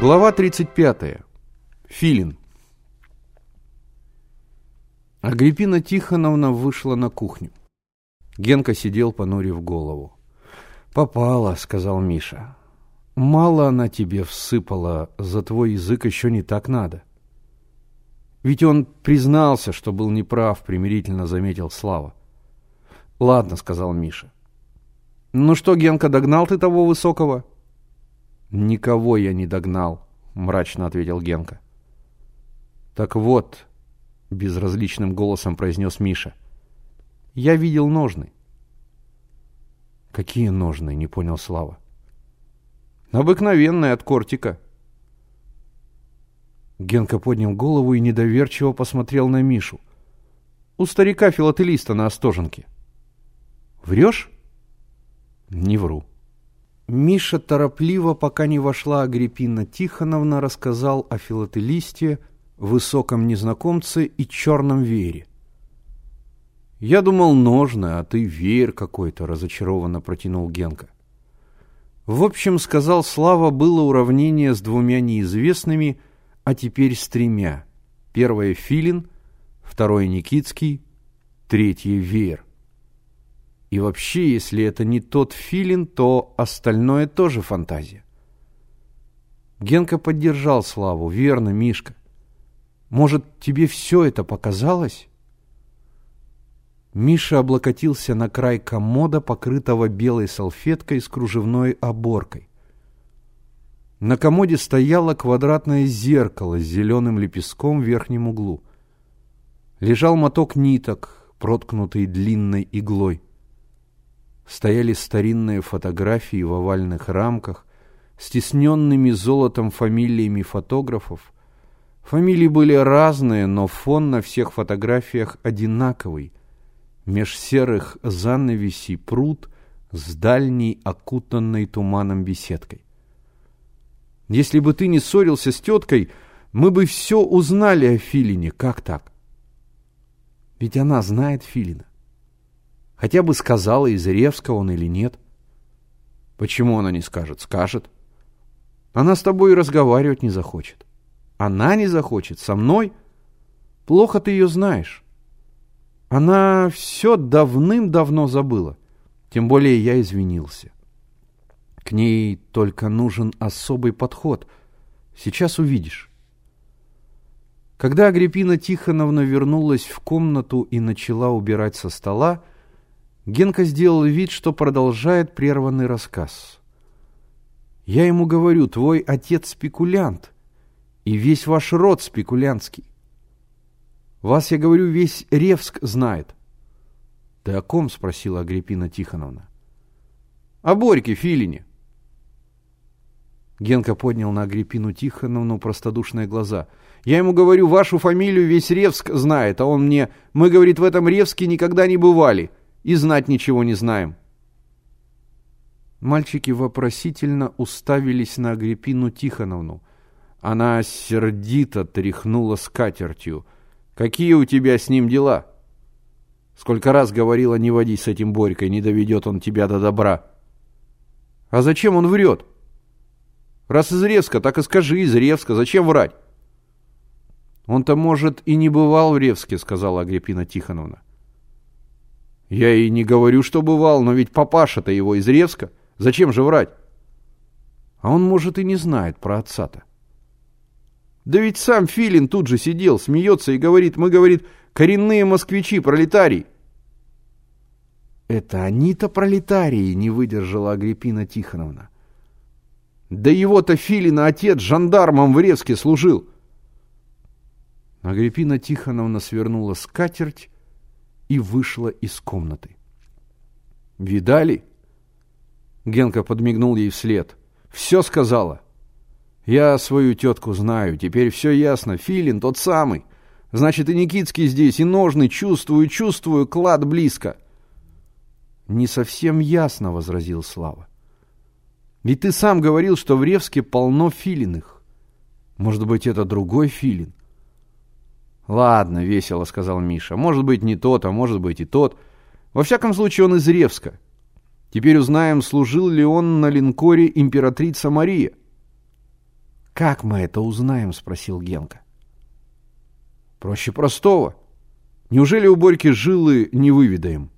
Глава 35. Филин. Агриппина Тихоновна вышла на кухню. Генка сидел, понурив голову. «Попала», — сказал Миша. «Мало она тебе всыпала, за твой язык еще не так надо». Ведь он признался, что был неправ, примирительно заметил Слава. «Ладно», — сказал Миша. «Ну что, Генка, догнал ты того высокого?» «Никого я не догнал», — мрачно ответил Генка. «Так вот», — безразличным голосом произнес Миша, — «я видел ножны». «Какие ножны?» — не понял Слава. «Обыкновенные от кортика». Генка поднял голову и недоверчиво посмотрел на Мишу. «У старика-филателиста на Остоженке». «Врешь?» «Не вру». Миша торопливо, пока не вошла Агриппина Тихоновна, рассказал о филателисте, высоком незнакомце и черном веере. «Я думал, ножны, а ты веер какой-то», — разочарованно протянул Генка. В общем, сказал Слава, было уравнение с двумя неизвестными, а теперь с тремя. Первое — Филин, второе — Никитский, третье — Веер. И вообще, если это не тот филин, то остальное тоже фантазия. Генка поддержал Славу. Верно, Мишка. Может, тебе все это показалось? Миша облокотился на край комода, покрытого белой салфеткой с кружевной оборкой. На комоде стояло квадратное зеркало с зеленым лепестком в верхнем углу. Лежал моток ниток, проткнутый длинной иглой стояли старинные фотографии в овальных рамках, стесненными золотом фамилиями фотографов. Фамилии были разные, но фон на всех фотографиях одинаковый. Меж серых занавесей пруд с дальней, окутанной туманом беседкой. Если бы ты не ссорился с теткой, мы бы все узнали о Филине. Как так? Ведь она знает Филина. Хотя бы сказала, из Ревска он или нет. Почему она не скажет? Скажет. Она с тобой и разговаривать не захочет. Она не захочет. Со мной? Плохо ты ее знаешь. Она все давным-давно забыла. Тем более я извинился. К ней только нужен особый подход. Сейчас увидишь. Когда Агриппина Тихоновна вернулась в комнату и начала убирать со стола, Генка сделал вид, что продолжает прерванный рассказ. «Я ему говорю, твой отец спекулянт, и весь ваш род спекулянтский. Вас, я говорю, весь Ревск знает». «Ты о ком?» — спросила Агриппина Тихоновна. «О Борьке Филине». Генка поднял на Агриппину Тихоновну простодушные глаза. «Я ему говорю, вашу фамилию весь Ревск знает, а он мне, мы, говорит, в этом Ревске никогда не бывали и знать ничего не знаем. Мальчики вопросительно уставились на Агриппину Тихоновну. Она сердито тряхнула скатертью. «Какие у тебя с ним дела?» «Сколько раз говорила, не водись с этим Борькой, не доведет он тебя до добра». «А зачем он врет?» «Раз из Ревска, так и скажи, из Ревска. Зачем врать?» «Он-то, может, и не бывал в Ревске», — сказала Агриппина Тихоновна. Я и не говорю, что бывал, но ведь папаша-то его из Ревска. Зачем же врать? А он, может, и не знает про отца-то. Да ведь сам Филин тут же сидел, смеется и говорит, мы, говорит, коренные москвичи, пролетарии. Это они-то пролетарии, не выдержала Агриппина Тихоновна. Да его-то Филина отец жандармом в Ревске служил. Агриппина Тихоновна свернула скатерть и вышла из комнаты. «Видали?» Генка подмигнул ей вслед. «Все сказала». «Я свою тетку знаю, теперь все ясно. Филин тот самый. Значит, и Никитский здесь, и ножны. Чувствую, чувствую, клад близко». «Не совсем ясно», — возразил Слава. «Ведь ты сам говорил, что в Ревске полно филиных. Может быть, это другой филин?» «Ладно, весело», — сказал Миша. «Может быть, не тот, а может быть и тот. Во всяком случае, он из Ревска. Теперь узнаем, служил ли он на линкоре императрица Мария». «Как мы это узнаем?» — спросил Генка. «Проще простого. Неужели у Борьки жилы не выведаем?»